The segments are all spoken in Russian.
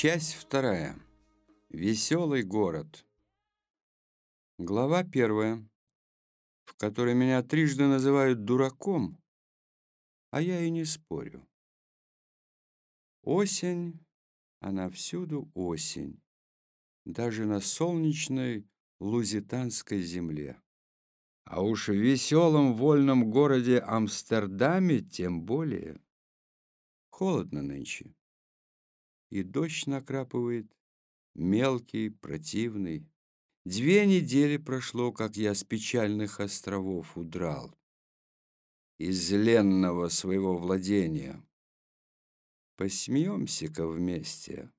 Часть вторая. Веселый город. Глава первая, в которой меня трижды называют дураком, а я и не спорю. Осень, она всюду осень, даже на солнечной лузитанской земле. А уж в веселом вольном городе Амстердаме тем более. Холодно нынче и дождь накрапывает, мелкий, противный. Две недели прошло, как я с печальных островов удрал, из ленного своего владения. Посмеемся-ка вместе.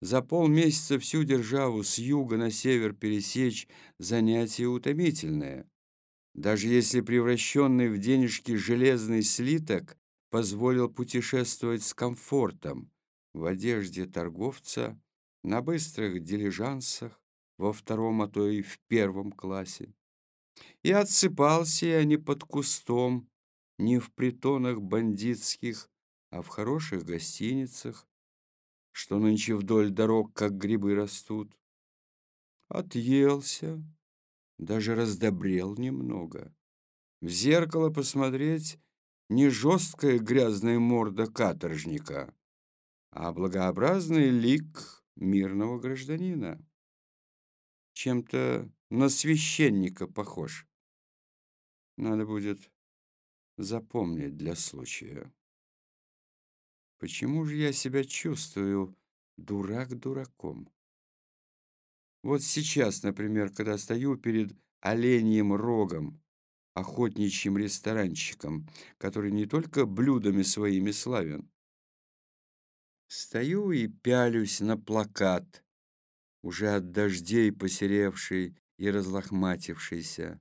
За полмесяца всю державу с юга на север пересечь занятие утомительное. Даже если превращенный в денежки железный слиток позволил путешествовать с комфортом, в одежде торговца, на быстрых дилижансах, во втором, а то и в первом классе. И отсыпался я не под кустом, не в притонах бандитских, а в хороших гостиницах, что нынче вдоль дорог, как грибы растут. Отъелся, даже раздобрел немного. В зеркало посмотреть не жесткая грязная морда каторжника, а благообразный лик мирного гражданина. Чем-то на священника похож. Надо будет запомнить для случая. Почему же я себя чувствую дурак дураком? Вот сейчас, например, когда стою перед оленьим рогом, охотничьим ресторанчиком, который не только блюдами своими славен, Стою и пялюсь на плакат, уже от дождей посеревший и разлохматившийся.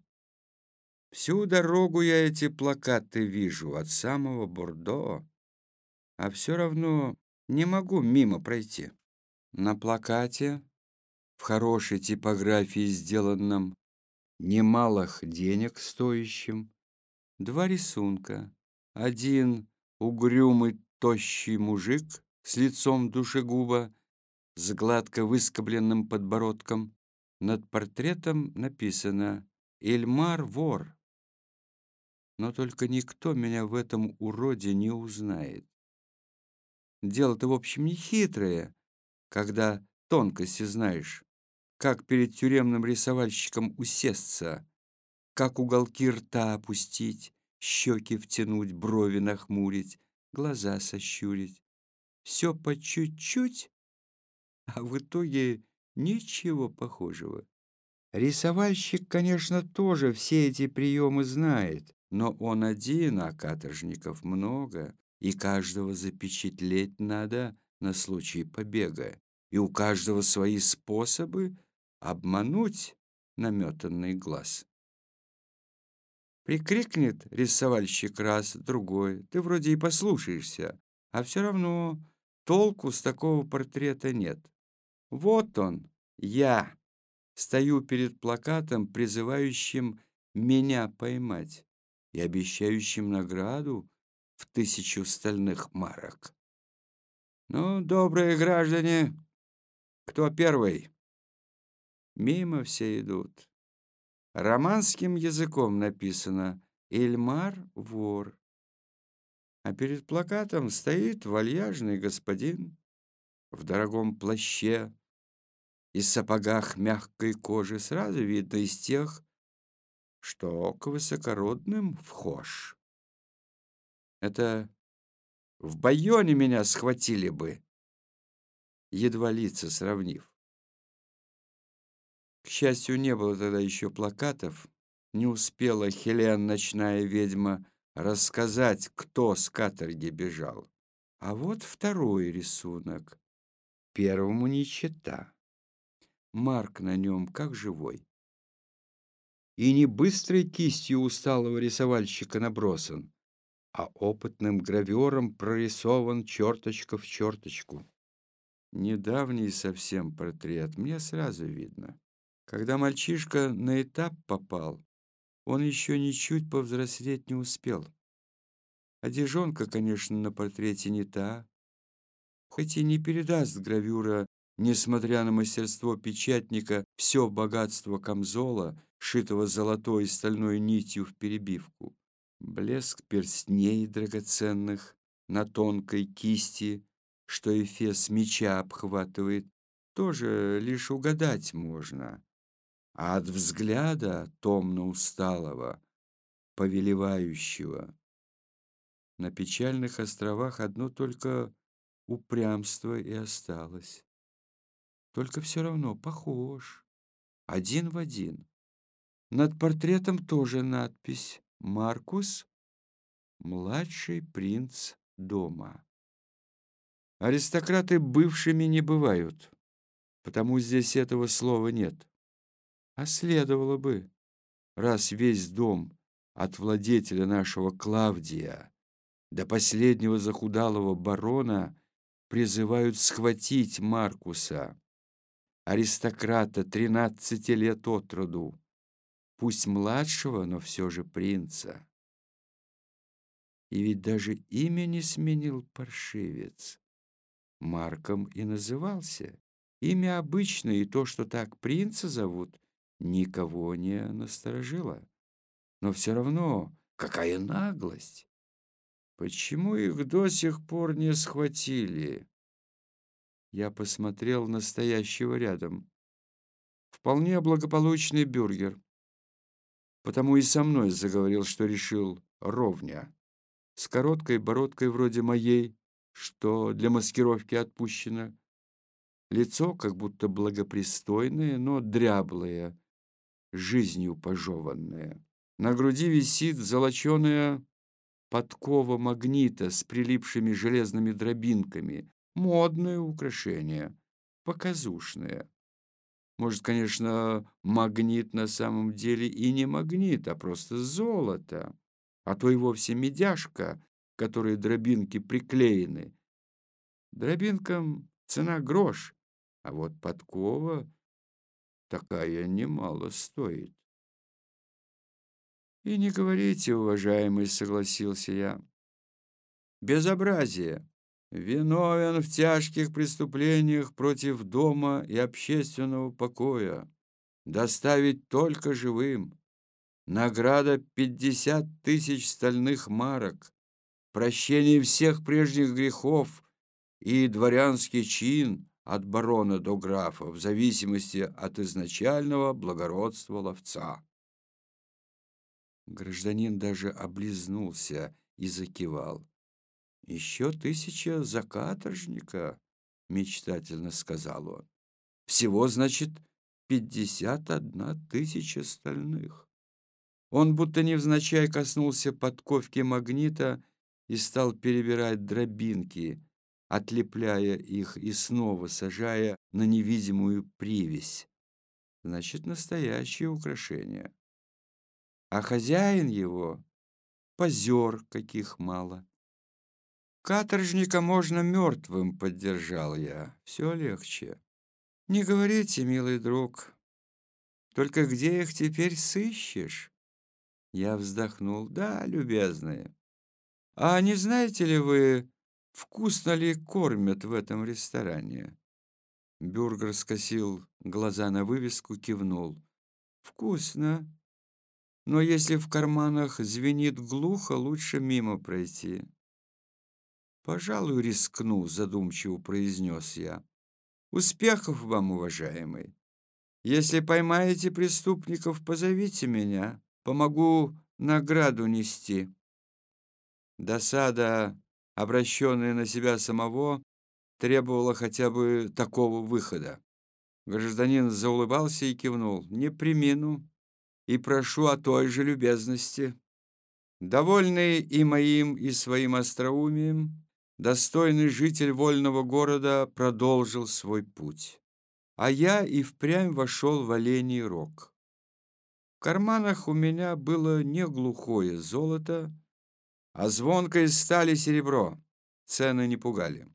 Всю дорогу я эти плакаты вижу, от самого Бордо, а все равно не могу мимо пройти. На плакате, в хорошей типографии сделанном, немалых денег стоящим, два рисунка. Один угрюмый тощий мужик с лицом душегуба, с гладко выскобленным подбородком. Над портретом написано «Эльмар вор». Но только никто меня в этом уроде не узнает. Дело-то, в общем, не хитрое, когда тонкости знаешь, как перед тюремным рисовальщиком усесться, как уголки рта опустить, щеки втянуть, брови нахмурить, глаза сощурить все по чуть-чуть, а в итоге ничего похожего. Рисовальщик, конечно, тоже все эти приемы знает, но он один, а каторжников много, и каждого запечатлеть надо на случай побега, и у каждого свои способы обмануть наметанный глаз. Прикрикнет рисовальщик раз, другой, ты вроде и послушаешься, а все равно Толку с такого портрета нет. Вот он, я, стою перед плакатом, призывающим меня поймать и обещающим награду в тысячу стальных марок. Ну, добрые граждане, кто первый? Мимо все идут. Романским языком написано «Эльмар — вор» а перед плакатом стоит вальяжный господин в дорогом плаще и сапогах мягкой кожи. Сразу видно из тех, что к высокородным вхож. Это в Байоне меня схватили бы, едва лица сравнив. К счастью, не было тогда еще плакатов, не успела Хелен, ночная ведьма, рассказать, кто с каторги бежал. А вот второй рисунок. Первому не чита. Марк на нем как живой. И не быстрой кистью усталого рисовальщика набросан, а опытным гравером прорисован черточка в черточку. Недавний совсем портрет, мне сразу видно. Когда мальчишка на этап попал, он еще ничуть повзрослеть не успел. Одежонка, конечно, на портрете не та. Хоть и не передаст гравюра, несмотря на мастерство печатника, все богатство камзола, шитого золотой и стальной нитью в перебивку. Блеск перстней драгоценных на тонкой кисти, что эфес меча обхватывает, тоже лишь угадать можно. А от взгляда томно усталого, повелевающего, на печальных островах одно только упрямство и осталось. Только все равно похож, один в один. Над портретом тоже надпись «Маркус, младший принц дома». Аристократы бывшими не бывают, потому здесь этого слова нет. А следовало бы, раз весь дом от владетеля нашего Клавдия до последнего захудалого барона призывают схватить Маркуса, аристократа тринадцати лет от роду, пусть младшего, но все же принца. И ведь даже имя не сменил паршивец. Марком и назывался. Имя обычное, и то, что так принца зовут, никого не насторожило. Но все равно, какая наглость! Почему их до сих пор не схватили? Я посмотрел на стоящего рядом. Вполне благополучный бюргер. Потому и со мной заговорил, что решил ровня. С короткой бородкой вроде моей, что для маскировки отпущено. Лицо как будто благопристойное, но дряблое, жизнью пожеванное. На груди висит золоченая подкова магнита с прилипшими железными дробинками. Модное украшение, показушное. Может, конечно, магнит на самом деле и не магнит, а просто золото, а то и вовсе медяшка, которой дробинки приклеены. Дробинкам цена грош, а вот подкова такая немало стоит. «И не говорите, уважаемый», — согласился я. «Безобразие. Виновен в тяжких преступлениях против дома и общественного покоя. Доставить только живым. Награда пятьдесят тысяч стальных марок. Прощение всех прежних грехов и дворянский чин от барона до графа в зависимости от изначального благородства ловца». Гражданин даже облизнулся и закивал. «Еще тысяча за каторжника», — мечтательно сказал он. «Всего, значит, пятьдесят одна тысяча стальных». Он будто невзначай коснулся подковки магнита и стал перебирать дробинки, отлепляя их и снова сажая на невидимую привязь. Значит, настоящее украшение а хозяин его — позер, каких мало. Каторжника можно мертвым, поддержал я. Все легче. Не говорите, милый друг. Только где их теперь сыщешь? Я вздохнул. Да, любезные. А не знаете ли вы, вкусно ли кормят в этом ресторане? Бюргер скосил глаза на вывеску, кивнул. Вкусно но если в карманах звенит глухо, лучше мимо пройти. «Пожалуй, рискну», — задумчиво произнес я. «Успехов вам, уважаемый! Если поймаете преступников, позовите меня, помогу награду нести». Досада, обращенная на себя самого, требовала хотя бы такого выхода. Гражданин заулыбался и кивнул. «Не примину и прошу о той же любезности. Довольный и моим, и своим остроумием, достойный житель вольного города продолжил свой путь. А я и впрямь вошел в Оленей рог. В карманах у меня было не глухое золото, а звонкое стали серебро. Цены не пугали.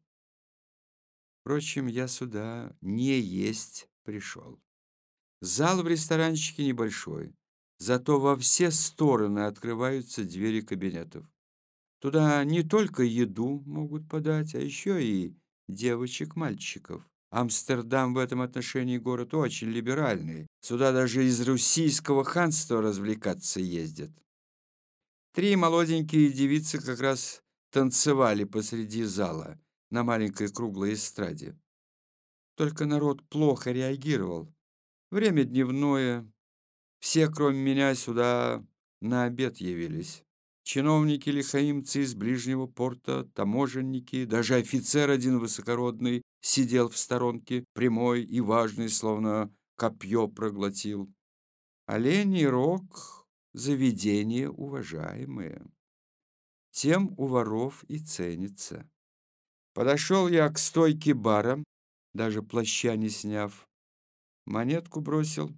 Впрочем, я сюда не есть пришел. Зал в ресторанчике небольшой. Зато во все стороны открываются двери кабинетов. Туда не только еду могут подать, а еще и девочек, мальчиков. Амстердам в этом отношении город очень либеральный. Сюда даже из Руссийского ханства развлекаться ездят. Три молоденькие девицы как раз танцевали посреди зала на маленькой круглой эстраде. Только народ плохо реагировал. Время дневное. Все, кроме меня, сюда на обед явились. Чиновники лихаимцы из ближнего порта, таможенники, даже офицер один высокородный сидел в сторонке, прямой и важный, словно копье проглотил. Оленей рог — заведение уважаемое. Тем у воров и ценится. Подошел я к стойке бара, даже плаща не сняв. Монетку бросил,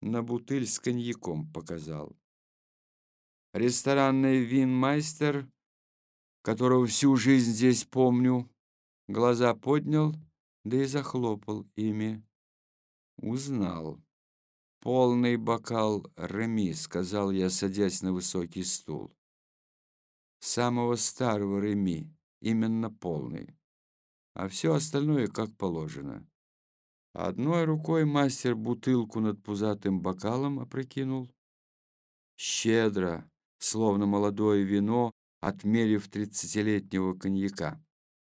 на бутыль с коньяком показал. Ресторанный винмайстер, которого всю жизнь здесь помню, глаза поднял, да и захлопал ими. Узнал. «Полный бокал Реми», — сказал я, садясь на высокий стул. «Самого старого Реми, именно полный. А все остальное как положено». Одной рукой мастер бутылку над пузатым бокалом опрокинул. Щедро, словно молодое вино, отмерив тридцатилетнего коньяка,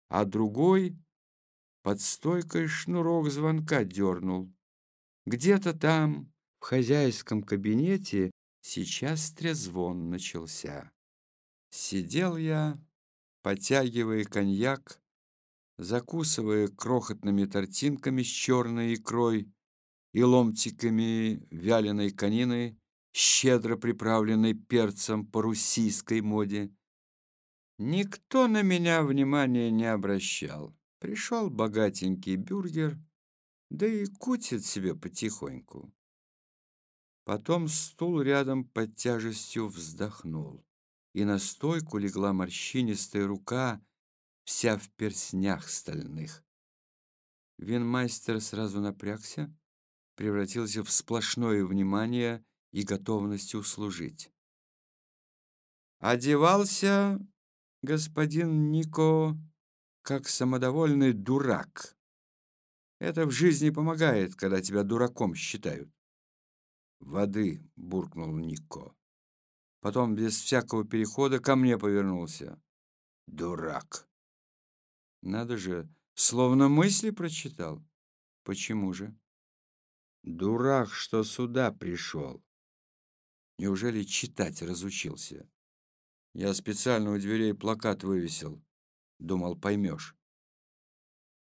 а другой под стойкой шнурок звонка дернул. Где-то там, в хозяйском кабинете, сейчас трезвон начался. Сидел я, потягивая коньяк, закусывая крохотными тортинками с черной икрой и ломтиками вяленой конины, щедро приправленной перцем по руссийской моде. Никто на меня внимания не обращал. Пришел богатенький бюргер, да и кутит себе потихоньку. Потом стул рядом под тяжестью вздохнул, и на стойку легла морщинистая рука, вся в перснях стальных. Винмайстер сразу напрягся, превратился в сплошное внимание и готовность услужить. Одевался господин Нико как самодовольный дурак. Это в жизни помогает, когда тебя дураком считают. «Воды!» — буркнул Нико. Потом без всякого перехода ко мне повернулся. «Дурак!» Надо же, словно мысли прочитал. Почему же? Дурак, что сюда пришел. Неужели читать разучился? Я специально у дверей плакат вывесил. Думал, поймешь.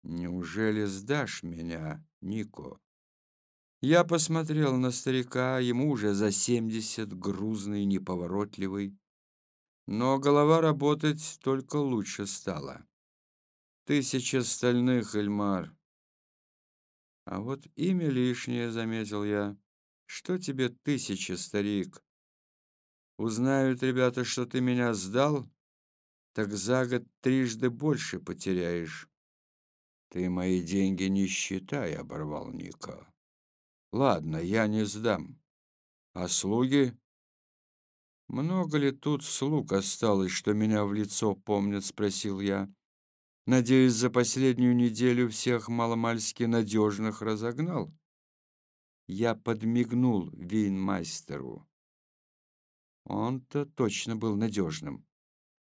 Неужели сдашь меня, Нико? Я посмотрел на старика, ему уже за семьдесят, грузный, неповоротливый. Но голова работать только лучше стала. Тысяча стальных, Эльмар. А вот имя лишнее, заметил я. Что тебе тысяча, старик? Узнают ребята, что ты меня сдал, так за год трижды больше потеряешь. Ты мои деньги не считай, оборвал Ника. Ладно, я не сдам. А слуги? Много ли тут слуг осталось, что меня в лицо помнят, спросил я. Надеюсь, за последнюю неделю всех маломальски надежных разогнал. Я подмигнул вейнмастеру. Он-то точно был надежным.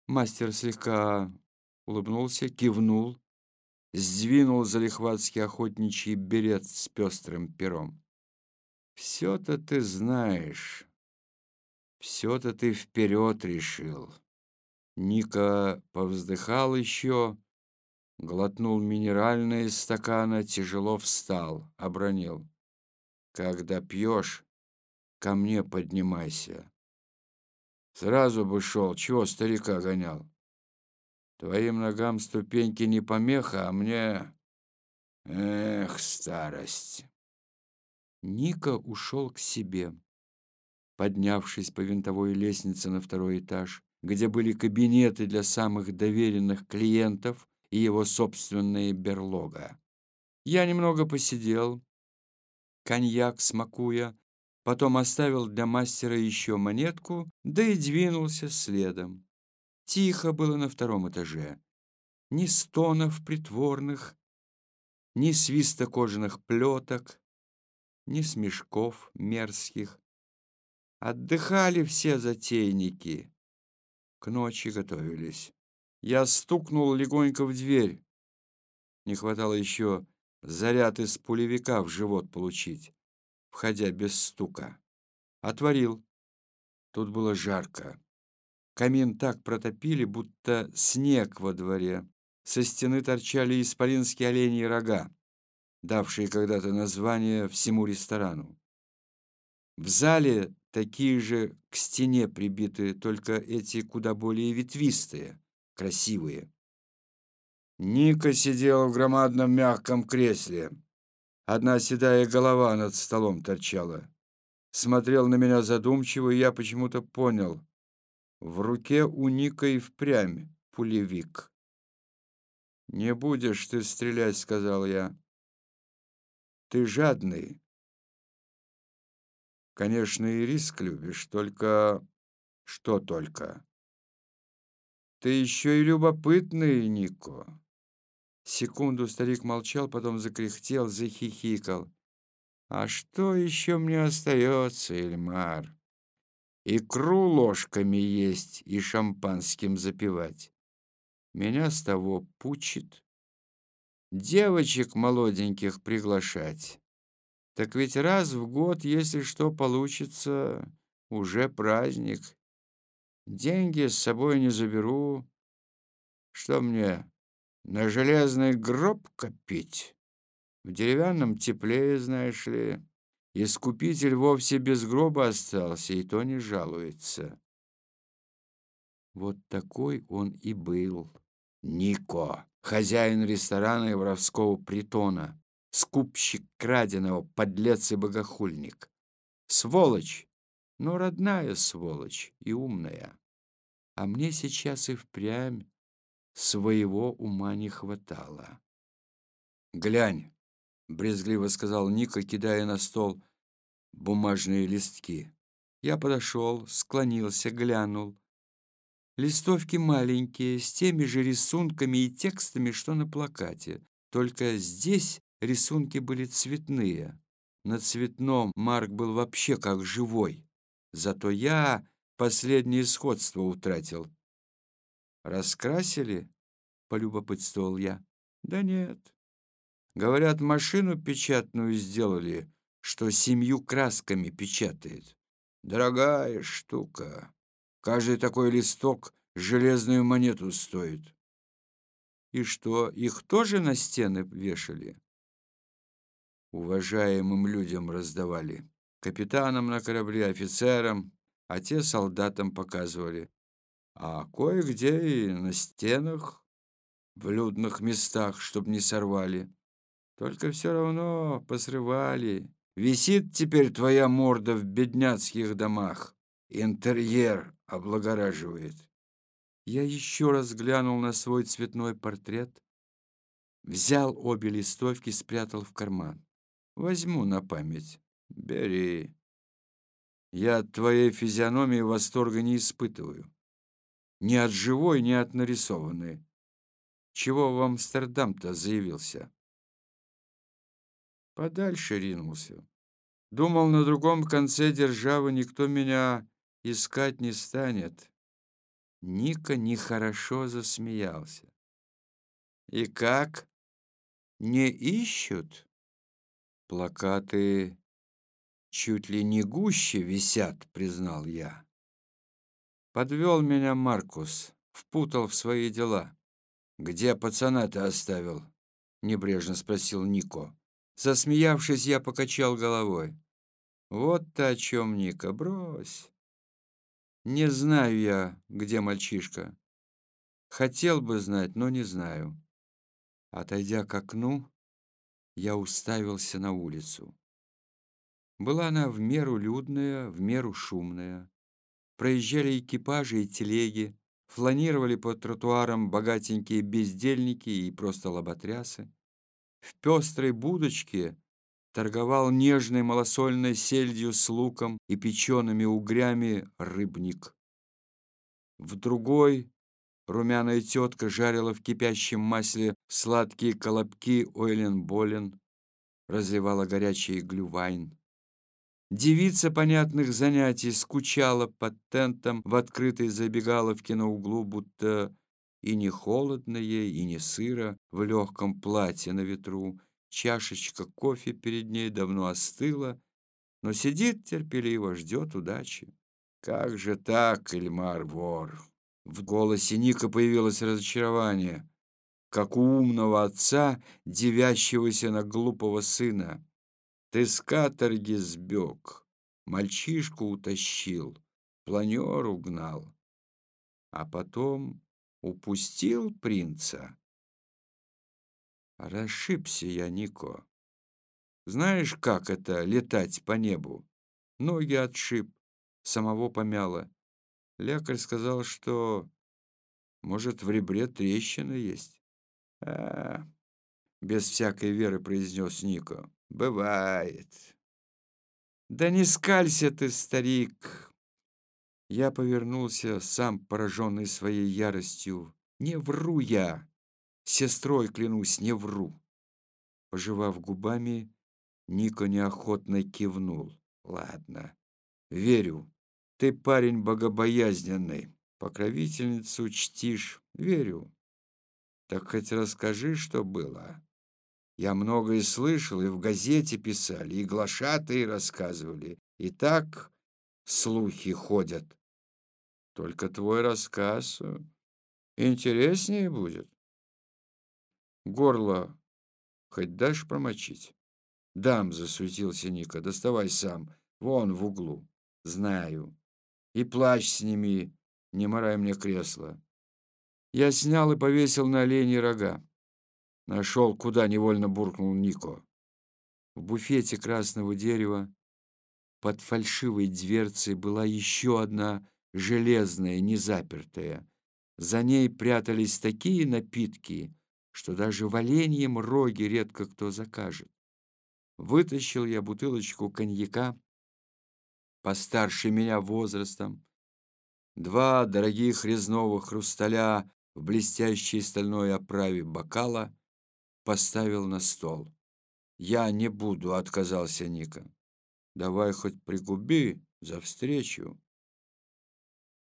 Мастер слегка улыбнулся, кивнул, сдвинул залихватский охотничий берет с пестрым пером. «Все-то ты знаешь, все-то ты вперед решил». Ника повздыхал еще, глотнул минеральное из стакана, тяжело встал, обронил. Когда пьешь, ко мне поднимайся. Сразу бы шел, чего старика гонял. Твоим ногам ступеньки не помеха, а мне... Эх, старость. Ника ушел к себе. Поднявшись по винтовой лестнице на второй этаж, где были кабинеты для самых доверенных клиентов и его собственная берлога. Я немного посидел, коньяк смакуя, потом оставил для мастера еще монетку, да и двинулся следом. Тихо было на втором этаже. Ни стонов притворных, ни свиста кожаных плеток, ни смешков мерзких. Отдыхали все затейники, к ночи готовились. Я стукнул легонько в дверь. Не хватало еще заряд из пулевика в живот получить, входя без стука. Отворил. Тут было жарко. Камин так протопили, будто снег во дворе. Со стены торчали исполинские оленьи рога, давшие когда-то название всему ресторану. В зале такие же к стене прибиты, только эти куда более ветвистые, красивые. Ника сидела в громадном мягком кресле. Одна седая голова над столом торчала. Смотрел на меня задумчиво, и я почему-то понял. В руке у Ника и впрямь пулевик. «Не будешь ты стрелять», — сказал я. «Ты жадный. Конечно, и риск любишь, только... Что только? Ты еще и любопытный, Нико». Секунду старик молчал, потом закряхтел, захихикал. «А что еще мне остается, Эльмар? Икру ложками есть и шампанским запивать. Меня с того пучит. Девочек молоденьких приглашать. Так ведь раз в год, если что получится, уже праздник. Деньги с собой не заберу. Что мне, на железный гроб копить? В деревянном теплее, знаешь ли. Искупитель вовсе без гроба остался, и то не жалуется. Вот такой он и был. Нико, хозяин ресторана и воровского притона, скупщик краденого, подлец и богохульник. Сволочь, но родная сволочь и умная. А мне сейчас и впрямь своего ума не хватало. «Глянь!» — брезгливо сказал Ника, кидая на стол бумажные листки. Я подошел, склонился, глянул. Листовки маленькие, с теми же рисунками и текстами, что на плакате. Только здесь рисунки были цветные. На цветном Марк был вообще как живой. Зато я последнее сходство утратил. «Раскрасили?» — полюбопытствовал я. «Да нет. Говорят, машину печатную сделали, что семью красками печатает. Дорогая штука. Каждый такой листок железную монету стоит. И что, их тоже на стены вешали? Уважаемым людям раздавали. Капитанам на корабле, офицерам, а те солдатам показывали. А кое-где и на стенах, в людных местах, чтоб не сорвали. Только все равно посрывали. Висит теперь твоя морда в бедняцких домах. Интерьер облагораживает. Я еще раз глянул на свой цветной портрет, взял обе листовки, спрятал в карман. Возьму на память. Бери. Я от твоей физиономии восторга не испытываю. Ни от живой, ни от нарисованной. Чего в Амстердам-то заявился? Подальше ринулся. Думал, на другом конце державы никто меня искать не станет. Ника нехорошо засмеялся. И как? Не ищут? Плакаты чуть ли не гуще висят, признал я. Подвел меня Маркус, впутал в свои дела. Где пацана ты оставил? Небрежно спросил Нико. Засмеявшись, я покачал головой. Вот ты о чем, Ника, брось. Не знаю я, где мальчишка. Хотел бы знать, но не знаю. Отойдя к окну, я уставился на улицу. Была она в меру людная, в меру шумная. Проезжали экипажи и телеги, фланировали по тротуарам богатенькие бездельники и просто лоботрясы. В пестрой будочке торговал нежной малосольной сельдью с луком и печеными угрями рыбник. В другой Румяная тетка жарила в кипящем масле сладкие колобки ойлен-болен, разливала горячий глювайн. Девица понятных занятий скучала под тентом в открытой забегаловке на углу, будто и не холодно ей, и не сыро, в легком платье на ветру. Чашечка кофе перед ней давно остыла, но сидит терпеливо, ждет удачи. Как же так, Эльмар вор? В голосе Ника появилось разочарование, как у умного отца, девящегося на глупого сына. Ты с каторги сбег, мальчишку утащил, планер угнал, а потом упустил принца. Расшибся я, Нико. Знаешь, как это — летать по небу? Ноги отшиб, самого помяло. Лекарь сказал, что, может, в ребре трещина есть. А, без всякой веры произнес Нико. Бывает. Да не скалься ты, старик. Я повернулся, сам пораженный своей яростью. Не вру я. Сестрой, клянусь, не вру. Пожевав губами, Нико неохотно кивнул. Ладно, верю. Ты парень богобоязненный, покровительницу чтишь. Верю. Так хоть расскажи, что было. Я многое слышал, и в газете писали, и глашатые рассказывали. И так слухи ходят. Только твой рассказ интереснее будет. Горло хоть дашь промочить? Дам, засуетился Ника. Доставай сам. Вон в углу. Знаю. И плащ сними, не морай мне кресло. Я снял и повесил на оленьи рога. Нашел, куда невольно буркнул Нико. В буфете красного дерева под фальшивой дверцей была еще одна железная, незапертая. За ней прятались такие напитки, что даже в оленьем роге редко кто закажет. Вытащил я бутылочку коньяка, постарше меня возрастом, два дорогих резного хрусталя в блестящей стальной оправе бокала, поставил на стол. «Я не буду», — отказался Ника. «Давай хоть пригуби за встречу».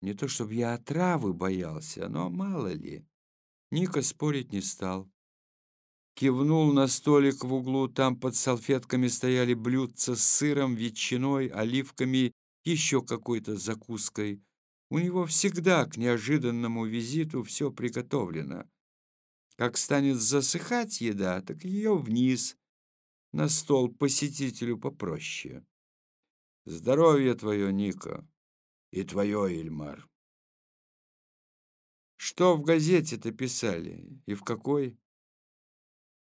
Не то чтобы я отравы боялся, но мало ли. Ника спорить не стал. Кивнул на столик в углу, там под салфетками стояли блюдца с сыром, ветчиной, оливками, еще какой-то закуской. У него всегда к неожиданному визиту все приготовлено. Как станет засыхать еда, так ее вниз, на стол посетителю попроще. Здоровье твое, Ника, и твое, Ильмар. Что в газете-то писали и в какой?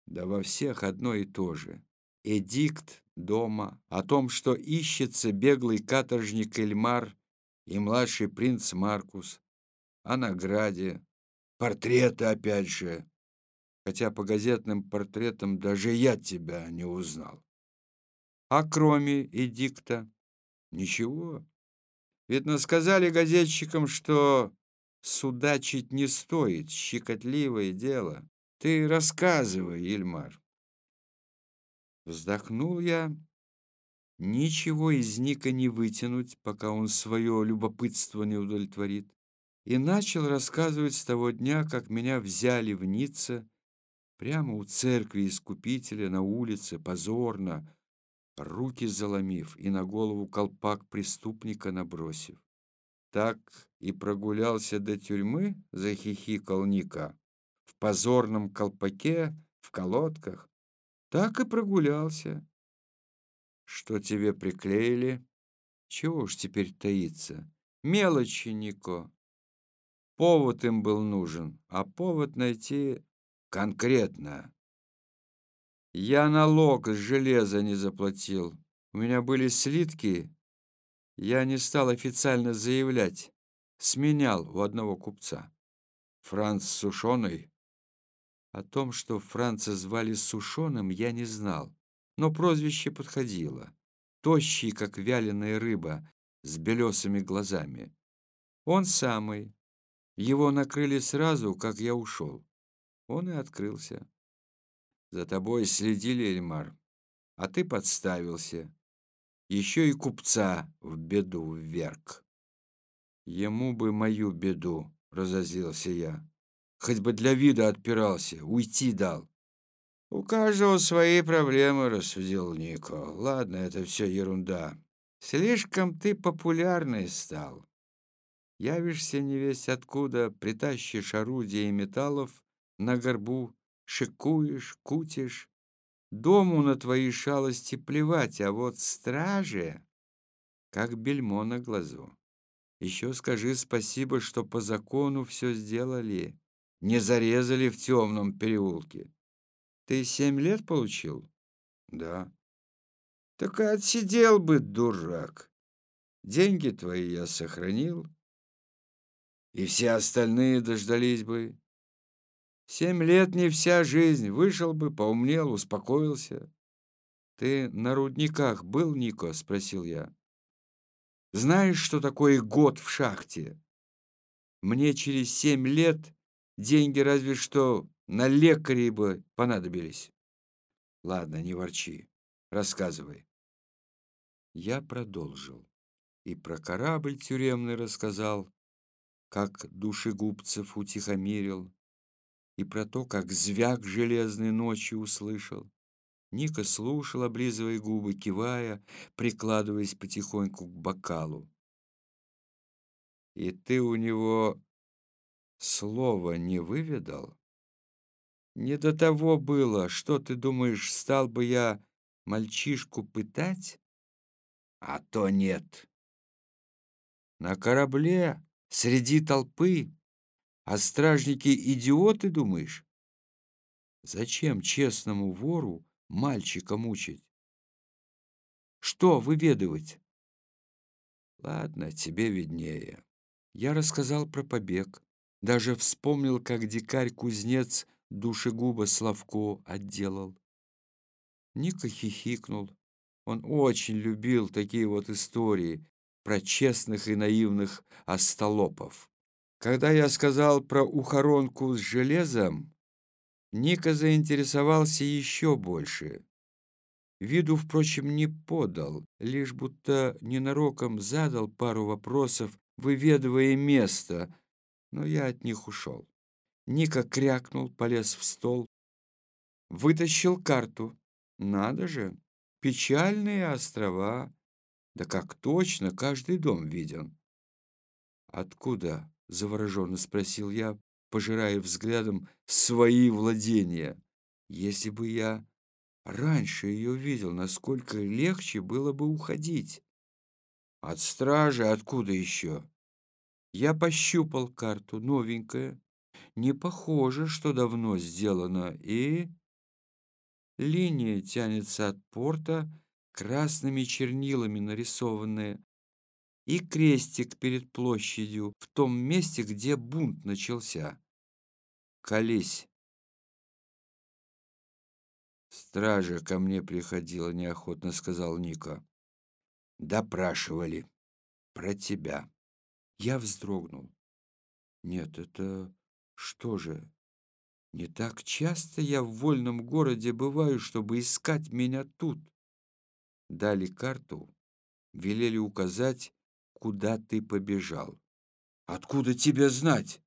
Да во всех одно и то же. Эдикт дома о том, что ищется беглый каторжник Эльмар и младший принц Маркус, о награде, портреты опять же, хотя по газетным портретам даже я тебя не узнал. А кроме эдикта ничего. Видно, сказали газетчикам, что судачить не стоит, щекотливое дело. Ты рассказывай, Ильмар. Вздохнул я. Ничего из Ника не вытянуть, пока он свое любопытство не удовлетворит. И начал рассказывать с того дня, как меня взяли в Ницце, прямо у церкви Искупителя, на улице, позорно, руки заломив и на голову колпак преступника набросив. Так и прогулялся до тюрьмы, захихикал Ника позорном колпаке, в колодках. Так и прогулялся. Что тебе приклеили? Чего уж теперь таиться? Мелочи, Нико. Повод им был нужен, а повод найти конкретно. Я налог с железа не заплатил. У меня были слитки. Я не стал официально заявлять. Сменял у одного купца. Франц Сушеный о том, что Франца звали Сушеным, я не знал, но прозвище подходило. Тощий, как вяленая рыба, с белесыми глазами. Он самый. Его накрыли сразу, как я ушел. Он и открылся. За тобой следили, Эльмар, а ты подставился. Еще и купца в беду вверг. Ему бы мою беду, разозлился я. Хоть бы для вида отпирался, уйти дал. У каждого свои проблемы, рассудил Нико. Ладно, это все ерунда. Слишком ты популярный стал. Явишься невесть откуда, притащишь орудия и металлов на горбу, шикуешь, кутишь. Дому на твои шалости плевать, а вот страже, как бельмо на глазу. Еще скажи спасибо, что по закону все сделали, не зарезали в темном переулке. Ты семь лет получил? Да. Так и отсидел бы, дурак. Деньги твои я сохранил, и все остальные дождались бы. Семь лет не вся жизнь. Вышел бы, поумнел, успокоился. Ты на рудниках был, Нико? Спросил я. Знаешь, что такое год в шахте? Мне через семь лет деньги разве что на лекарей бы понадобились. Ладно, не ворчи. Рассказывай. Я продолжил. И про корабль тюремный рассказал, как душегубцев утихомирил, и про то, как звяк железной ночью услышал. Ника слушал, облизывая губы, кивая, прикладываясь потихоньку к бокалу. «И ты у него слова не выведал?» «Не до того было. Что ты думаешь, стал бы я мальчишку пытать?» «А то нет». «На корабле, среди толпы, а стражники идиоты, думаешь? Зачем честному вору мальчика мучить? Что выведывать? Ладно, тебе виднее. Я рассказал про побег. Даже вспомнил, как дикарь-кузнец душегуба Славко отделал. Ника хихикнул. Он очень любил такие вот истории про честных и наивных остолопов. Когда я сказал про ухоронку с железом, Ника заинтересовался еще больше. Виду, впрочем, не подал, лишь будто ненароком задал пару вопросов, выведывая место, но я от них ушел. Ника крякнул, полез в стол, вытащил карту. Надо же, печальные острова. Да как точно, каждый дом виден. Откуда завороженно спросил я, пожирая взглядом свои владения. Если бы я раньше ее видел, насколько легче было бы уходить. От стражи откуда еще? Я пощупал карту, новенькая. Не похоже, что давно сделано, и... Линия тянется от порта, красными чернилами нарисованная, и крестик перед площадью, в том месте, где бунт начался. Колись. Стража ко мне приходила, неохотно сказал Ника. Допрашивали. Про тебя. Я вздрогнул. Нет, это что же? Не так часто я в вольном городе бываю, чтобы искать меня тут. Дали карту, велели указать, куда ты побежал. Откуда тебе знать?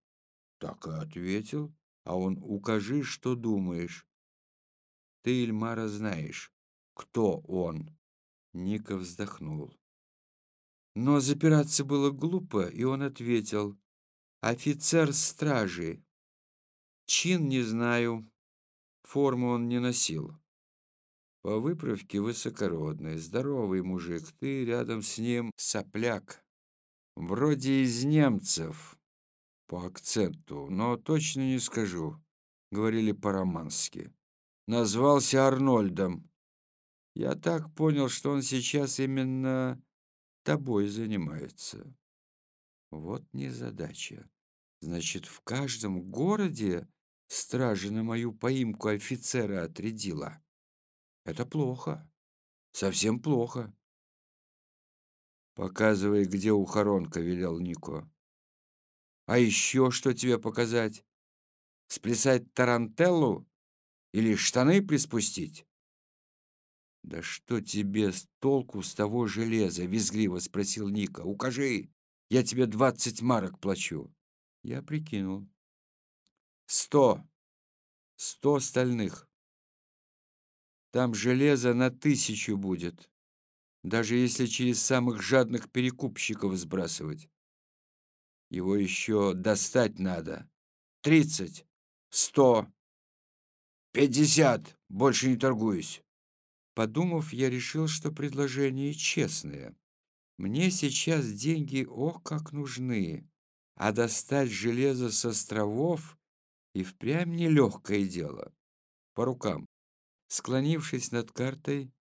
Так и ответил. А он, укажи, что думаешь. Ты, Ильмара, знаешь, кто он. Ника вздохнул. Но запираться было глупо, и он ответил. Офицер стражи. Чин не знаю. Форму он не носил. По выправке высокородный, здоровый мужик. Ты рядом с ним сопляк. Вроде из немцев по акценту, но точно не скажу. Говорили по-романски. Назвался Арнольдом. Я так понял, что он сейчас именно тобой занимается. Вот незадача. Значит, в каждом городе стража на мою поимку офицера отрядила. Это плохо. Совсем плохо. «Показывай, где ухоронка», — велел Нико. А еще что тебе показать? Сплясать тарантеллу или штаны приспустить? «Да что тебе с толку с того железа?» — визгливо спросил Ника. «Укажи, я тебе двадцать марок плачу». Я прикинул. «Сто. Сто стальных. Там железо на тысячу будет, даже если через самых жадных перекупщиков сбрасывать. Его еще достать надо. Тридцать. Сто. Пятьдесят. Больше не торгуюсь». Подумав, я решил, что предложение честное. Мне сейчас деньги ох как нужны, а достать железо с островов и впрямь нелегкое дело. По рукам. Склонившись над картой,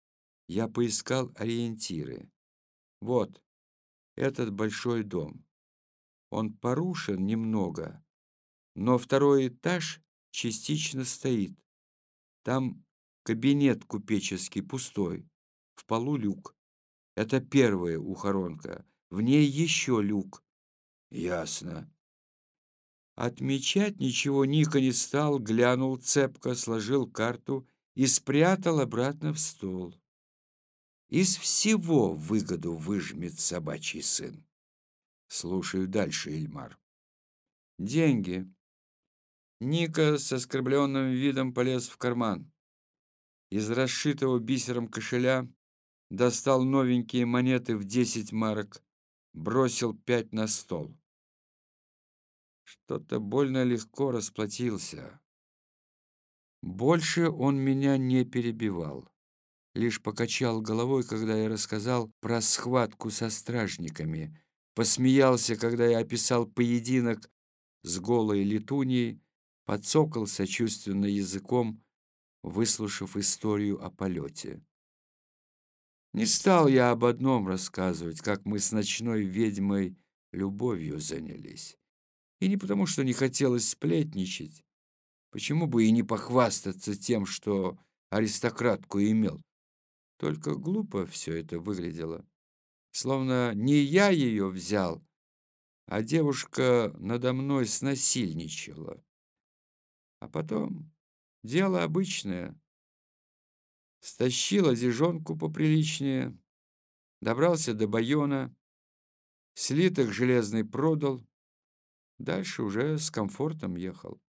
я поискал ориентиры. Вот, этот большой дом. Он порушен немного, но второй этаж частично стоит. Там Кабинет купеческий пустой, в полу люк. Это первая ухоронка, в ней еще люк. Ясно. Отмечать ничего Ника не стал, глянул цепко, сложил карту и спрятал обратно в стол. Из всего выгоду выжмет собачий сын. Слушаю дальше, Ильмар. Деньги. Ника с оскорбленным видом полез в карман. Из расшитого бисером кошеля достал новенькие монеты в десять марок, бросил пять на стол. Что-то больно легко расплатился. Больше он меня не перебивал. Лишь покачал головой, когда я рассказал про схватку со стражниками, посмеялся, когда я описал поединок с голой летуньей, подсокал сочувственно языком, выслушав историю о полете. Не стал я об одном рассказывать, как мы с ночной ведьмой любовью занялись. И не потому, что не хотелось сплетничать. Почему бы и не похвастаться тем, что аристократку имел? Только глупо все это выглядело. Словно не я ее взял, а девушка надо мной снасильничала. А потом Дело обычное. Стащил одежонку поприличнее, добрался до Байона, слиток железный продал, дальше уже с комфортом ехал.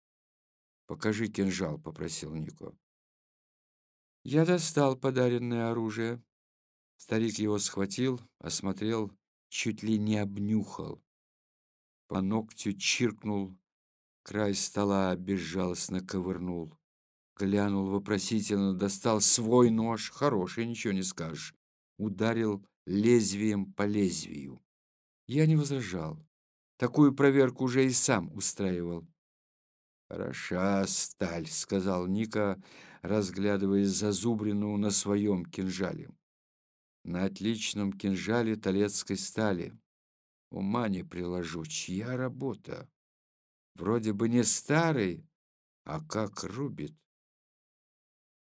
«Покажи кинжал», — попросил Нико. Я достал подаренное оружие. Старик его схватил, осмотрел, чуть ли не обнюхал. По ногтю чиркнул, край стола безжалостно ковырнул. Глянул вопросительно, достал свой нож, хороший, ничего не скажешь. Ударил лезвием по лезвию. Я не возражал. Такую проверку уже и сам устраивал. «Хороша сталь», — сказал Ника, разглядывая зазубрину на своем кинжале. «На отличном кинжале талецкой стали. Ума не приложу, чья работа? Вроде бы не старый, а как рубит.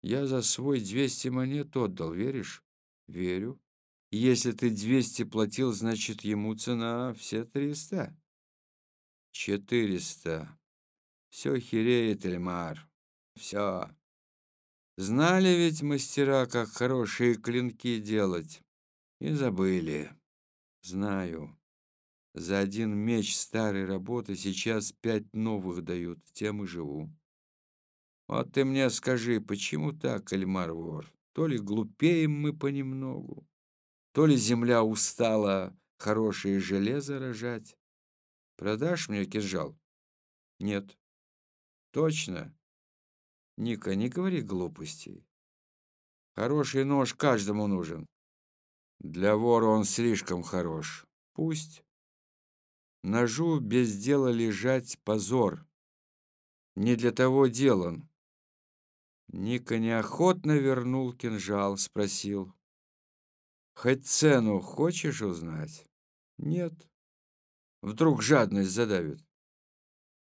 Я за свой двести монет отдал, веришь? Верю. Если ты двести платил, значит, ему цена все триста. Четыреста. Все хереет, Эльмар. Все. Знали ведь мастера, как хорошие клинки делать. И забыли. Знаю. За один меч старой работы сейчас пять новых дают, тем и живу. Вот ты мне скажи, почему так, Эльмар Вор? То ли глупеем мы понемногу, то ли земля устала хорошее железо рожать. Продашь мне кинжал? Нет. Точно? Ника, не говори глупостей. Хороший нож каждому нужен. Для вора он слишком хорош. Пусть. Ножу без дела лежать позор. Не для того делан. Ника неохотно вернул кинжал, спросил. «Хоть цену хочешь узнать?» «Нет». «Вдруг жадность задавит?»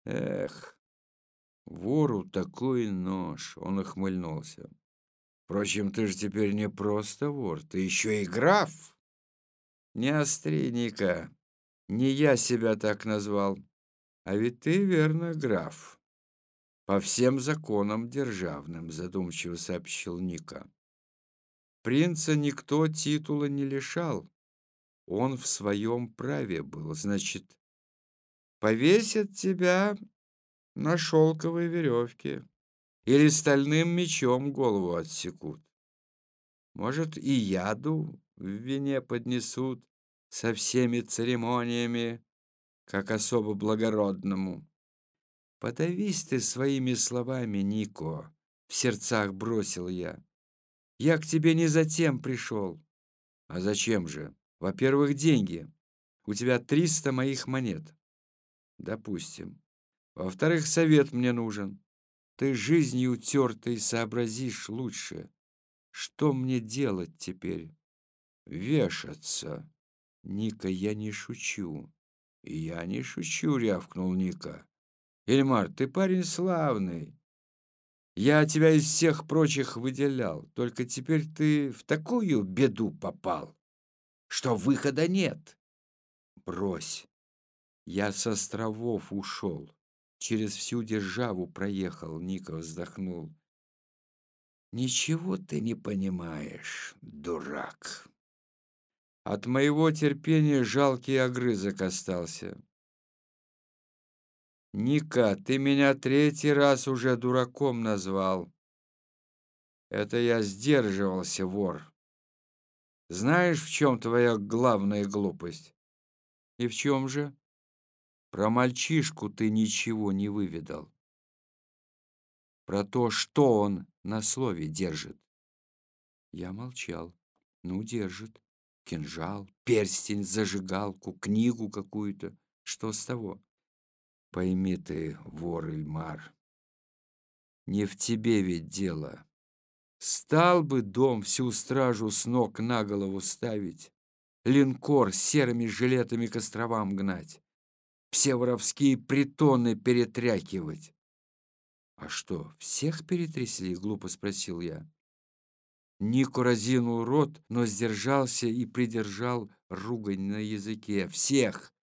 «Эх, вору такой нож!» Он охмыльнулся. «Впрочем, ты же теперь не просто вор, ты еще и граф!» «Не остри, не я себя так назвал. А ведь ты верно, граф. По всем законам державным, задумчиво сообщил Ника. Принца никто титула не лишал. Он в своем праве был, значит, повесят тебя на шелковой веревке или стальным мечом голову отсекут. Может, и яду в вине поднесут со всеми церемониями, как особо благородному. Подавись ты своими словами, Нико, в сердцах бросил я. Я к тебе не затем пришел. А зачем же? Во-первых, деньги. У тебя триста моих монет. Допустим. Во-вторых, совет мне нужен. Ты жизнью тертой сообразишь лучше. Что мне делать теперь? Вешаться. Ника, я не шучу. Я не шучу, рявкнул Ника. Эльмар, ты парень славный. Я тебя из всех прочих выделял. Только теперь ты в такую беду попал, что выхода нет. Брось. Я с островов ушел. Через всю державу проехал, Ника вздохнул. Ничего ты не понимаешь, дурак. От моего терпения жалкий огрызок остался. Ника, ты меня третий раз уже дураком назвал. Это я сдерживался, вор. Знаешь, в чем твоя главная глупость? И в чем же? Про мальчишку ты ничего не выведал. Про то, что он на слове держит. Я молчал. Ну, держит. Кинжал, перстень, зажигалку, книгу какую-то. Что с того? Пойми ты, вор Ильмар, не в тебе ведь дело. Стал бы дом всю стражу с ног на голову ставить, линкор с серыми жилетами к островам гнать, все воровские притоны перетрякивать. «А что, всех перетрясли?» — глупо спросил я. Нико разинул рот, но сдержался и придержал ругань на языке. «Всех!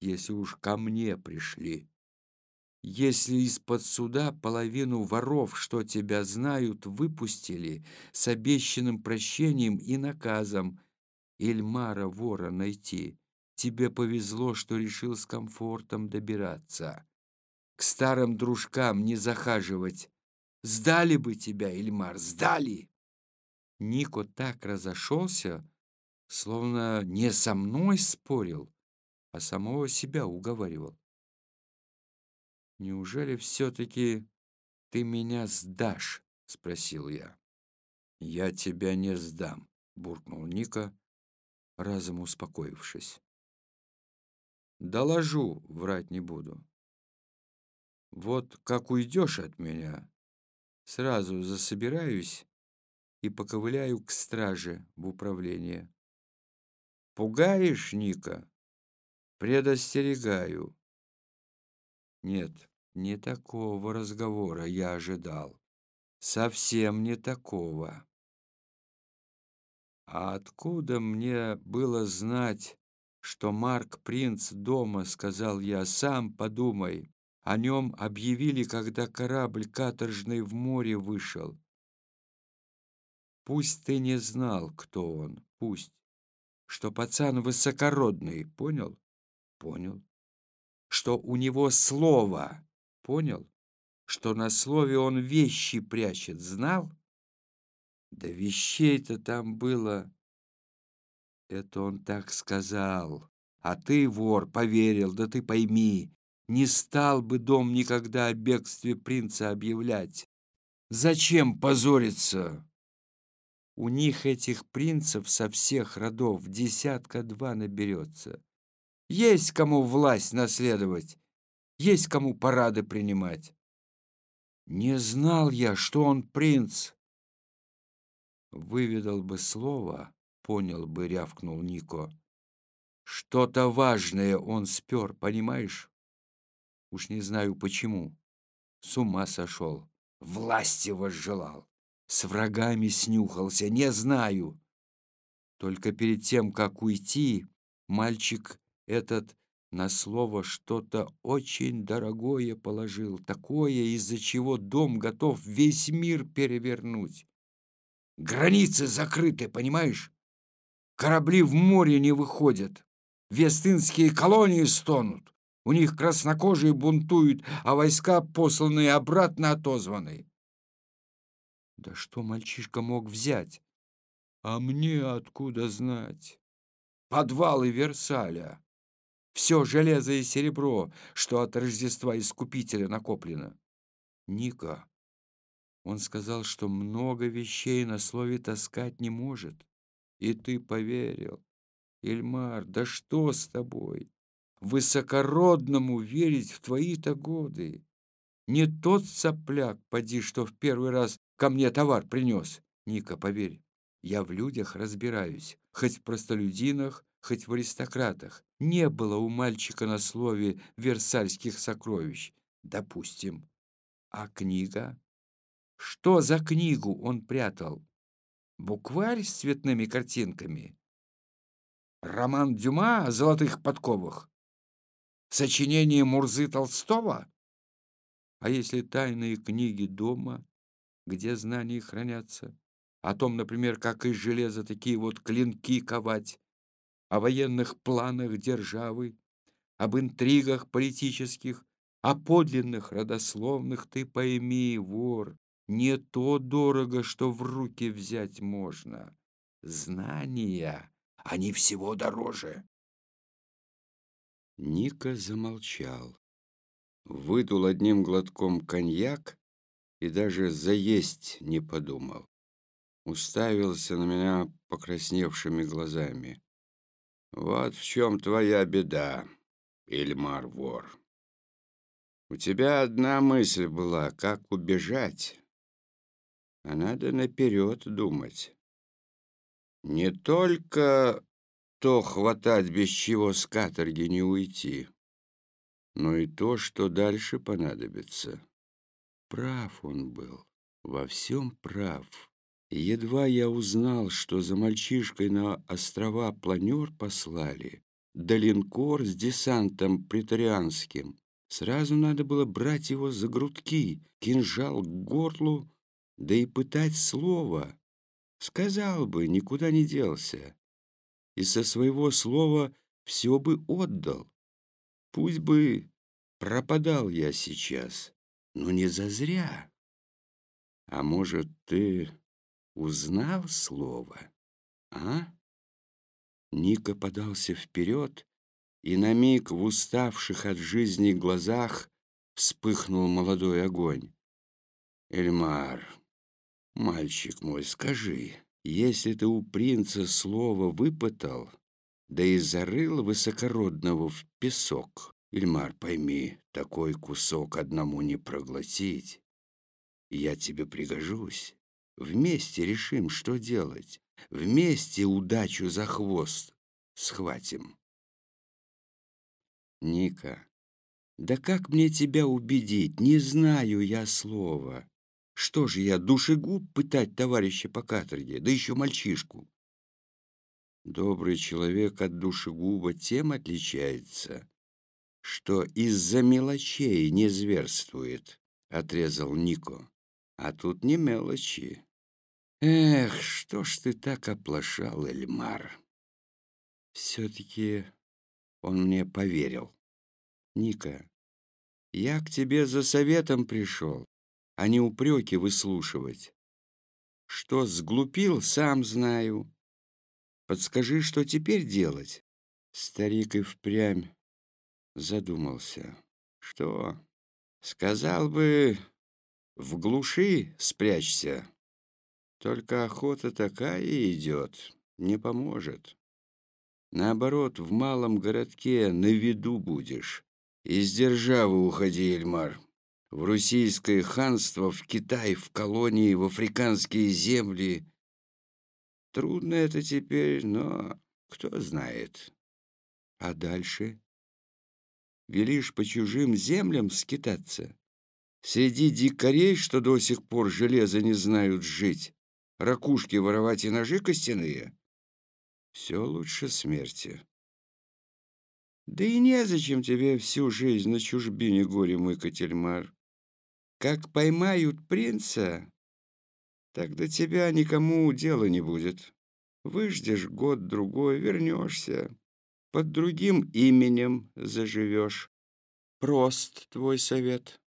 Если уж ко мне пришли. Если из-под суда половину воров, что тебя знают, выпустили с обещанным прощением и наказом Эльмара вора найти, тебе повезло, что решил с комфортом добираться» к старым дружкам не захаживать. Сдали бы тебя, Ильмар, сдали!» Нико так разошелся, словно не со мной спорил, а самого себя уговаривал. «Неужели все-таки ты меня сдашь?» — спросил я. «Я тебя не сдам», — буркнул Ника, разом успокоившись. «Доложу, врать не буду. Вот как уйдешь от меня, сразу засобираюсь и поковыляю к страже в управление. Пугаешь, Ника? Предостерегаю. Нет, не такого разговора я ожидал. Совсем не такого. А откуда мне было знать, что Марк Принц дома, сказал я, сам подумай. О нем объявили, когда корабль каторжный в море вышел. Пусть ты не знал, кто он, пусть. Что пацан высокородный, понял? Понял. Что у него слово, понял? Что на слове он вещи прячет, знал? Да вещей-то там было. Это он так сказал. А ты, вор, поверил, да ты пойми, не стал бы дом никогда о бегстве принца объявлять. Зачем позориться? У них этих принцев со всех родов десятка-два наберется. Есть кому власть наследовать, есть кому парады принимать. Не знал я, что он принц. Выведал бы слово, понял бы, рявкнул Нико. Что-то важное он спер, понимаешь? Уж не знаю почему. С ума сошел. Власти возжелал. С врагами снюхался. Не знаю. Только перед тем, как уйти, мальчик этот на слово что-то очень дорогое положил, такое, из-за чего дом готов весь мир перевернуть. Границы закрыты, понимаешь? Корабли в море не выходят. Вестынские колонии стонут. У них краснокожие бунтуют, а войска, посланные обратно, отозваны. Да что мальчишка мог взять? А мне откуда знать? Подвалы Версаля. Все железо и серебро, что от Рождества Искупителя накоплено. Ника. Он сказал, что много вещей на слове таскать не может. И ты поверил. Ильмар, да что с тобой? Высокородному верить в твои-то годы. Не тот сопляк, поди, что в первый раз ко мне товар принес. Ника, поверь, я в людях разбираюсь, хоть в простолюдинах, хоть в аристократах. Не было у мальчика на слове версальских сокровищ. Допустим. А книга? Что за книгу он прятал? Букварь с цветными картинками? Роман Дюма о золотых подковах? Сочинение Мурзы Толстого? А если тайные книги дома, где знания хранятся? О том, например, как из железа такие вот клинки ковать, о военных планах державы, об интригах политических, о подлинных родословных, ты пойми, вор, не то дорого, что в руки взять можно. Знания, они всего дороже. Ника замолчал, выдул одним глотком коньяк и даже заесть не подумал. Уставился на меня покрасневшими глазами. Вот в чем твоя беда, Ильмар Вор. У тебя одна мысль была, как убежать. А надо наперед думать. Не только то хватать, без чего с каторги не уйти, но и то, что дальше понадобится. Прав он был, во всем прав. Едва я узнал, что за мальчишкой на острова планер послали, да линкор с десантом претарианским, сразу надо было брать его за грудки, кинжал к горлу, да и пытать слово. Сказал бы, никуда не делся. И со своего слова все бы отдал. Пусть бы пропадал я сейчас, но не зазря. А может, ты узнал слово, а?» Ника подался вперед, и на миг в уставших от жизни глазах вспыхнул молодой огонь. «Эльмар, мальчик мой, скажи, если ты у принца слово выпытал, да и зарыл высокородного в песок, Эльмар, пойми, такой кусок одному не проглотить, я тебе пригожусь». Вместе решим, что делать. Вместе удачу за хвост схватим. Ника, да как мне тебя убедить? Не знаю я слова. Что же я, душегуб пытать товарища по каторге, да еще мальчишку? Добрый человек от душегуба тем отличается, что из-за мелочей не зверствует, отрезал Нико. А тут не мелочи. Эх, что ж ты так оплошал, Эльмар? Все-таки он мне поверил. Ника, я к тебе за советом пришел, а не упреки выслушивать. Что сглупил, сам знаю. Подскажи, что теперь делать? Старик и впрямь задумался. Что? Сказал бы, в глуши спрячься. Только охота такая идет, не поможет. Наоборот, в малом городке на виду будешь. Из державы уходи, Эльмар. В российское ханство, в Китай, в колонии, в африканские земли. Трудно это теперь, но кто знает. А дальше? Велишь по чужим землям скитаться? Среди дикарей, что до сих пор железо не знают жить, ракушки воровать и ножи костяные? Все лучше смерти. Да и незачем тебе всю жизнь на чужбине горе мыкать, Эльмар. Как поймают принца, так до тебя никому дела не будет. Выждешь год-другой, вернешься, под другим именем заживешь. Прост твой совет.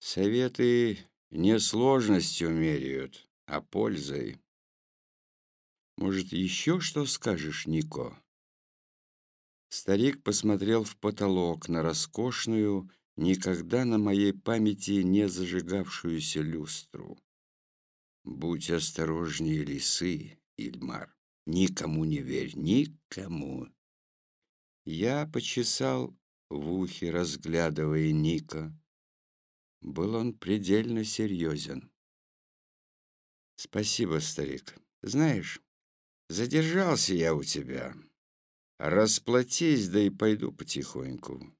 Советы не сложностью меряют, а пользой. Может, еще что скажешь, Нико? Старик посмотрел в потолок на роскошную, никогда на моей памяти не зажигавшуюся люстру. Будь осторожнее, лисы, Ильмар. Никому не верь, никому. Я почесал в ухе, разглядывая Ника. Был он предельно серьезен. Спасибо, старик. Знаешь, задержался я у тебя. Расплатись, да и пойду потихоньку.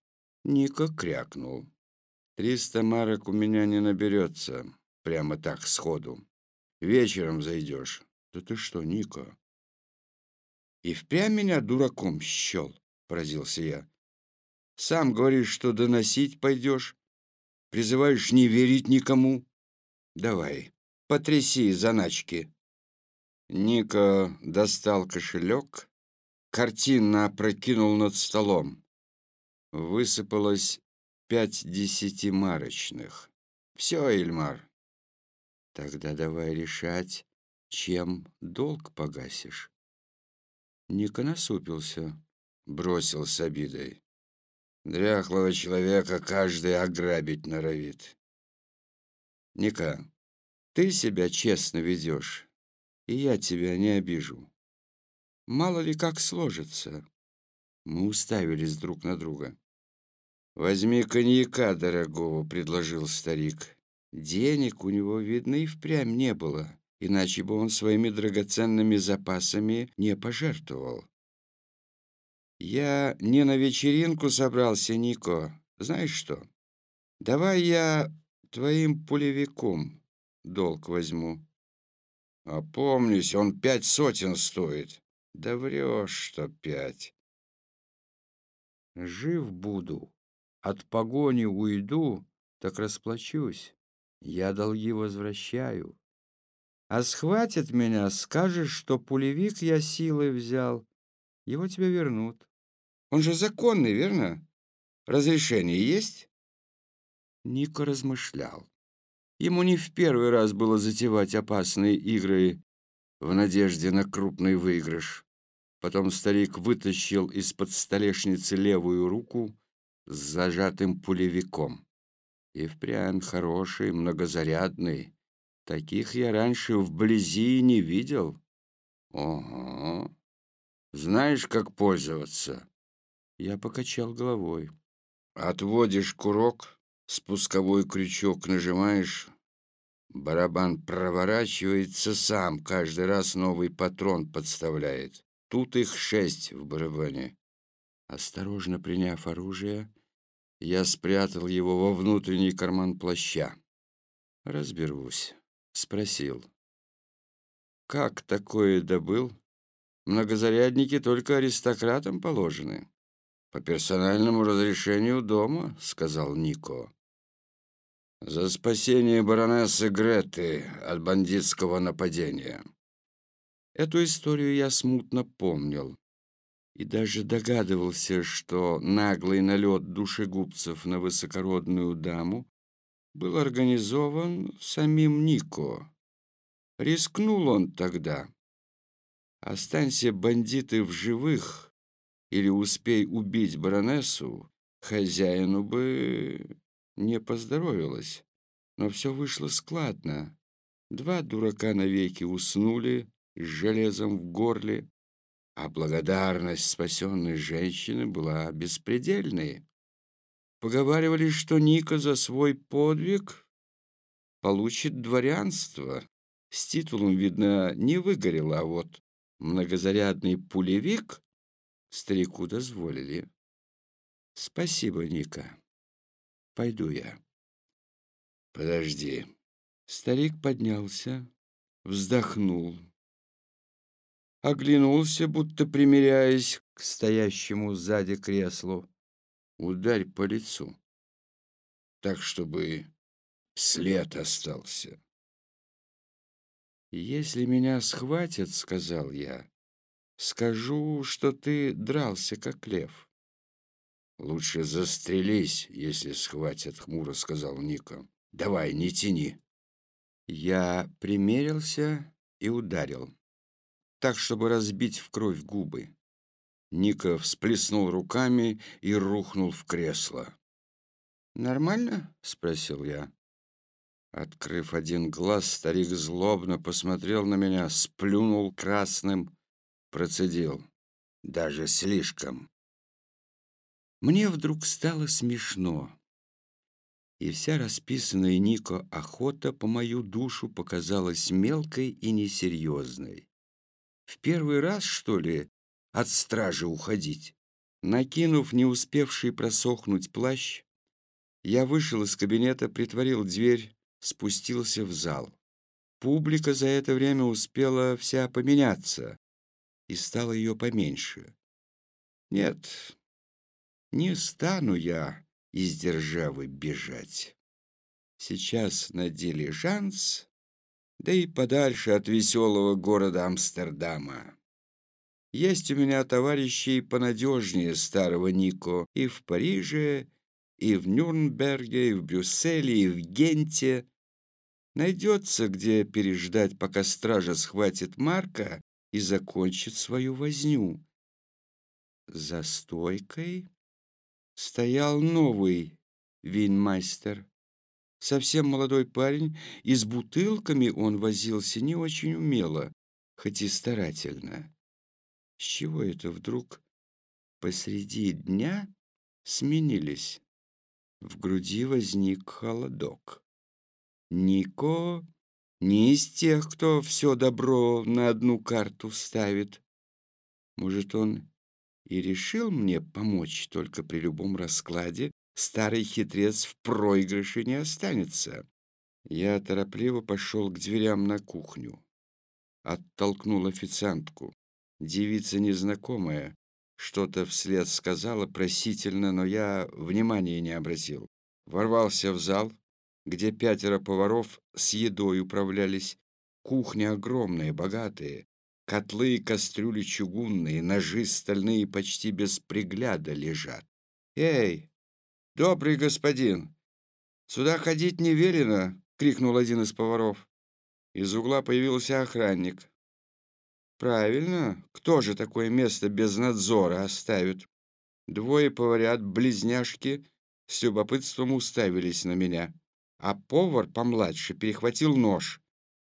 Ника крякнул. Триста марок у меня не наберется, прямо так сходу. Вечером зайдешь. Да ты что, Ника? И впрямь меня дураком счел, поразился я. Сам говоришь, что доносить пойдешь. Призываешь не верить никому. Давай, потряси заначки. Ника достал кошелек, картинно опрокинул над столом. Высыпалось пять десятимарочных. Все, Эльмар. Тогда давай решать, чем долг погасишь. Ника насупился, бросил с обидой. Дряхлого человека каждый ограбить норовит. Ника, ты себя честно ведешь, и я тебя не обижу. Мало ли как сложится. Мы уставились друг на друга. «Возьми коньяка дорогого», — предложил старик. Денег у него, видно, и впрямь не было, иначе бы он своими драгоценными запасами не пожертвовал. «Я не на вечеринку собрался, Нико. Знаешь что? Давай я твоим пулевиком долг возьму». «Опомнись, он пять сотен стоит». «Да врешь, что пять». «Жив буду, от погони уйду, так расплачусь. Я долги возвращаю. А схватит меня, скажешь, что пулевик я силой взял. Его тебе вернут. Он же законный, верно? Разрешение есть?» Нико размышлял. Ему не в первый раз было затевать опасные игры в надежде на крупный выигрыш. Потом старик вытащил из-под столешницы левую руку с зажатым пулевиком. И впрямь хороший, многозарядный. Таких я раньше вблизи не видел. Ого. Знаешь, как пользоваться? Я покачал головой. Отводишь курок, спусковой крючок нажимаешь, барабан проворачивается сам, каждый раз новый патрон подставляет. Тут их шесть в барабане. Осторожно приняв оружие, я спрятал его во внутренний карман плаща. «Разберусь», — спросил. «Как такое добыл? Многозарядники только аристократам положены». «По персональному разрешению дома», — сказал Нико. «За спасение баронессы Греты от бандитского нападения». Эту историю я смутно помнил и даже догадывался, что наглый налет душегубцев на высокородную даму был организован самим Нико. Рискнул он тогда. Останься бандиты в живых или успей убить баронессу, хозяину бы не поздоровилось. Но все вышло складно. Два дурака навеки уснули с железом в горле, а благодарность спасенной женщины была беспредельной. Поговаривали, что Ника за свой подвиг получит дворянство. С титулом, видно, не выгорел, а вот многозарядный пулевик старику дозволили. Спасибо, Ника. Пойду я. Подожди. Старик поднялся, вздохнул. Оглянулся, будто примиряясь к стоящему сзади креслу. «Ударь по лицу, так, чтобы след остался». «Если меня схватят, — сказал я, — скажу, что ты дрался, как лев». «Лучше застрелись, если схватят», — хмуро сказал Ника. «Давай, не тяни». Я примерился и ударил, так, чтобы разбить в кровь губы. Ника всплеснул руками и рухнул в кресло. «Нормально?» — спросил я. Открыв один глаз, старик злобно посмотрел на меня, сплюнул красным, процедил. Даже слишком. Мне вдруг стало смешно, и вся расписанная Нико охота по мою душу показалась мелкой и несерьезной. В первый раз, что ли, от стражи уходить? Накинув не успевший просохнуть плащ, я вышел из кабинета, притворил дверь, спустился в зал. Публика за это время успела вся поменяться, и стало ее поменьше. Нет, не стану я из державы бежать. Сейчас на дилижанс, да и подальше от веселого города Амстердама. Есть у меня товарищи понадежнее старого Нико и в Париже, и в Нюрнберге, и в Брюсселе, и в Генте. Найдется, где переждать, пока стража схватит Марка и закончит свою возню. За стойкой стоял новый винмастер. Совсем молодой парень, и с бутылками он возился не очень умело, хоть и старательно. С чего это вдруг посреди дня сменились? В груди возник холодок. Нико не из тех, кто все добро на одну карту ставит. Может, он и решил мне помочь, только при любом раскладе старый хитрец в проигрыше не останется. Я торопливо пошел к дверям на кухню. Оттолкнул официантку. Девица незнакомая, что-то вслед сказала просительно, но я внимания не обратил. Ворвался в зал, где пятеро поваров с едой управлялись. Кухня огромная, богатая. Котлы и кастрюли чугунные, ножи стальные почти без пригляда лежат. «Эй, добрый господин, сюда ходить не велено!» — крикнул один из поваров. Из угла появился охранник. «Правильно, кто же такое место без надзора оставит?» Двое поварят, близняшки, с любопытством уставились на меня, а повар помладше перехватил нож,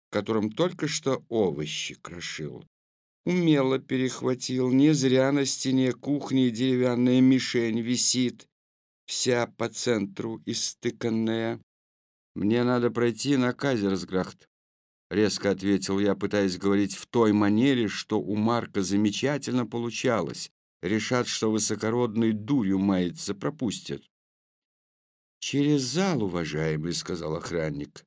которым только что овощи крошил умело перехватил. Не зря на стене кухни деревянная мишень висит, вся по центру истыканная. «Мне надо пройти на Казерсграхт», — резко ответил я, пытаясь говорить в той манере, что у Марка замечательно получалось. Решат, что высокородный дурью мается, пропустят. «Через зал, уважаемый», — сказал охранник.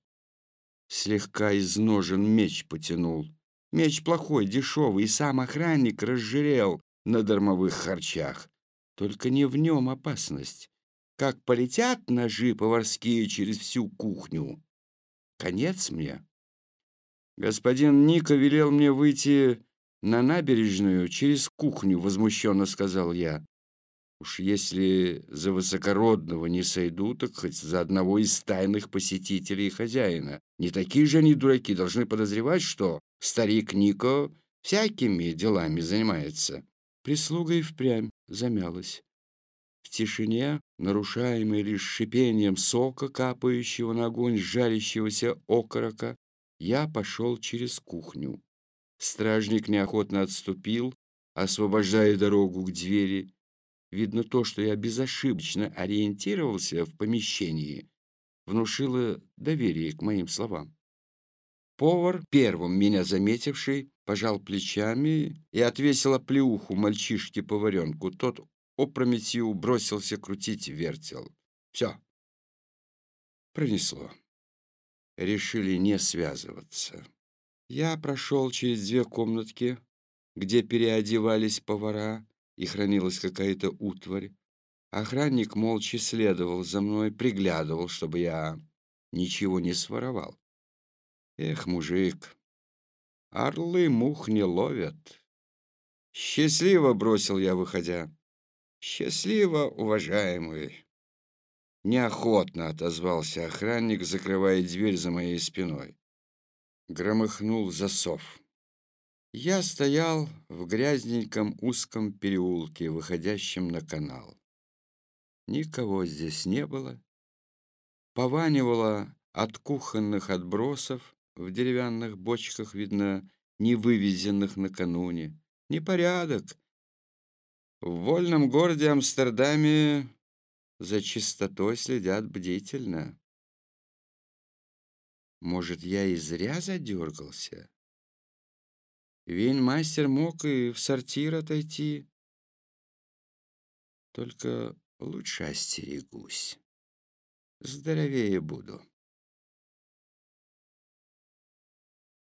Слегка из ножен меч потянул. Меч плохой, дешевый, и сам охранник разжирел на дармовых харчах. Только не в нем опасность. Как полетят ножи поварские через всю кухню. Конец мне. Господин Ника велел мне выйти на набережную через кухню, возмущенно сказал я. Уж если за высокородного не сойду, так хоть за одного из тайных посетителей хозяина. Не такие же они дураки, должны подозревать, что старик Нико всякими делами занимается. Прислуга и впрямь замялась. В тишине, нарушаемой лишь шипением сока, капающего на огонь жарящегося окорока, я пошел через кухню. Стражник неохотно отступил, освобождая дорогу к двери, Видно, то, что я безошибочно ориентировался в помещении, внушило доверие к моим словам. Повар, первым меня заметивший, пожал плечами и отвесил оплеуху мальчишке-поваренку. Тот опрометью бросился крутить вертел. Все. Пронесло. Решили не связываться. Я прошел через две комнатки, где переодевались повара и хранилась какая-то утварь. Охранник молча следовал за мной, приглядывал, чтобы я ничего не своровал. Эх, мужик, орлы мух не ловят. Счастливо бросил я, выходя. Счастливо, уважаемый. Неохотно отозвался охранник, закрывая дверь за моей спиной. Громыхнул засов. Я стоял в грязненьком узком переулке, выходящем на канал. Никого здесь не было. Пованивало от кухонных отбросов, в деревянных бочках, видно, не вывезенных накануне. Непорядок. В вольном городе Амстердаме за чистотой следят бдительно. Может, я и зря задергался? Вейнмастер мог и в сортир отойти. Только лучше остерегусь. Здоровее буду.